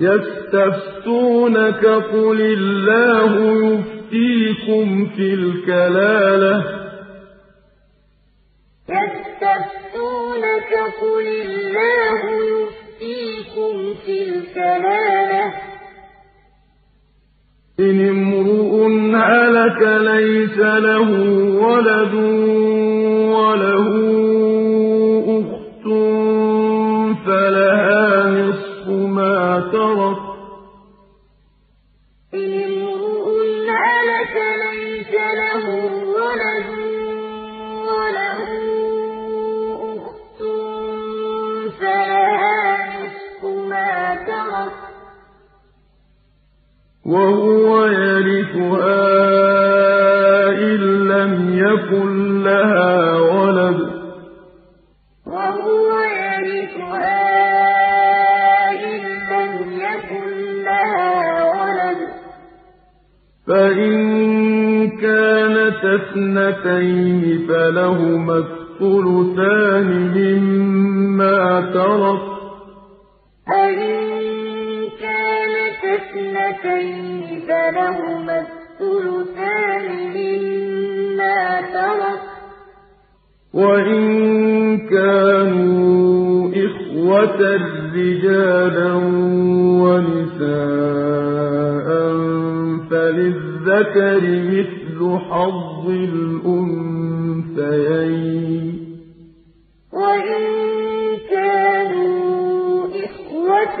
يستفتونك قل الله يفتيكم في الكلالة. يستفتونك قل الله يفتيكم في الكلالة. إن امرؤ هلك ليس له ولد وله أخت فلا وهو يرثها إن لم يكن لها ولد. وهو يرثها إن لم يكن لها ولد. فإن كانت اثنتين فلهما الثلثان مما ترك. اثنتين فلهما الثلثان مما ترك وإن كانوا إخوة رجالا ونساء فللذكر مثل حظ الأنثيين وإن كانوا إخوة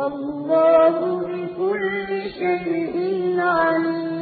والله بكل شيء عليم.